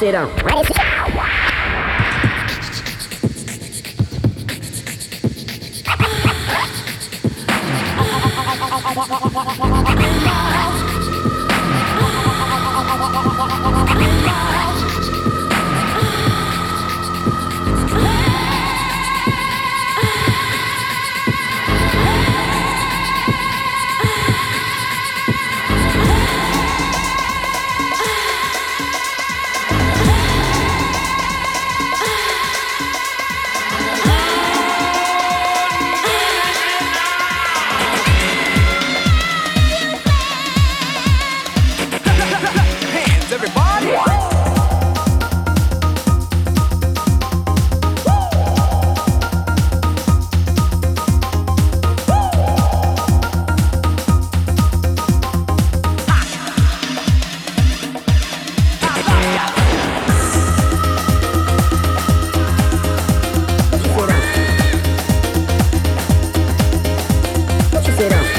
Ready to go? it up.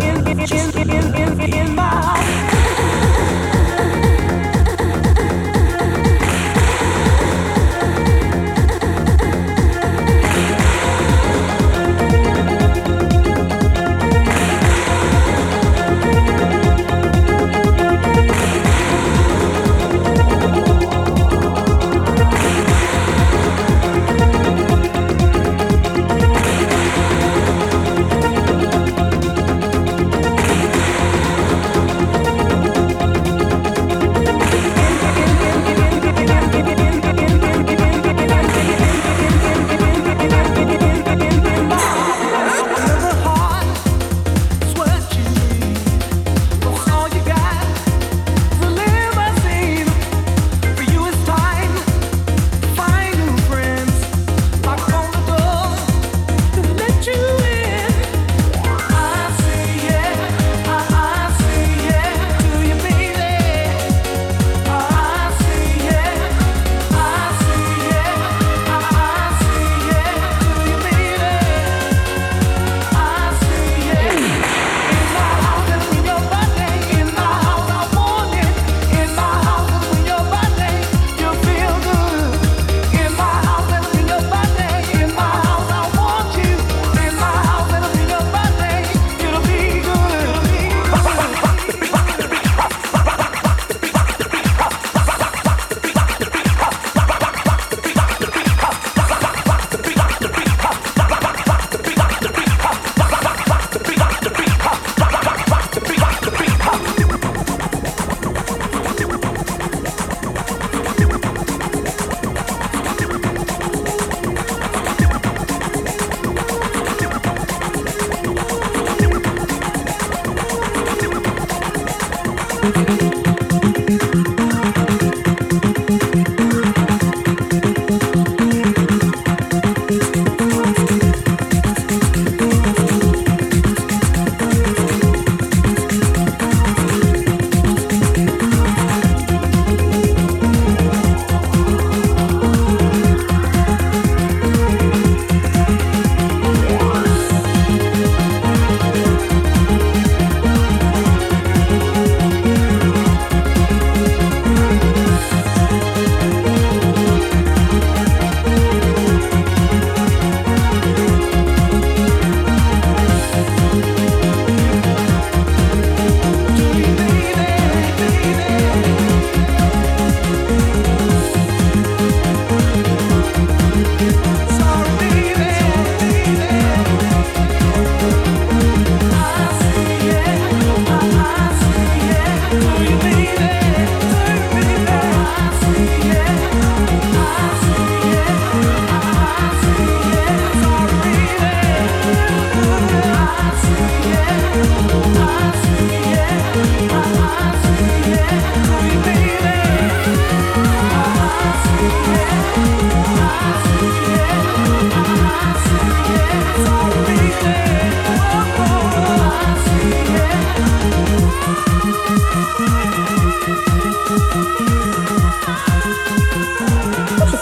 in, in, in, in, in, in in my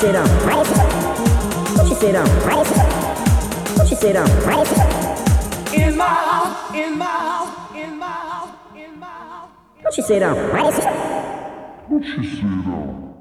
sit down, right? Don't you sit down, right? Don't you sit down, right? In my house, in my house, in my house, in my house. Don't you sit down. Don't you sit down.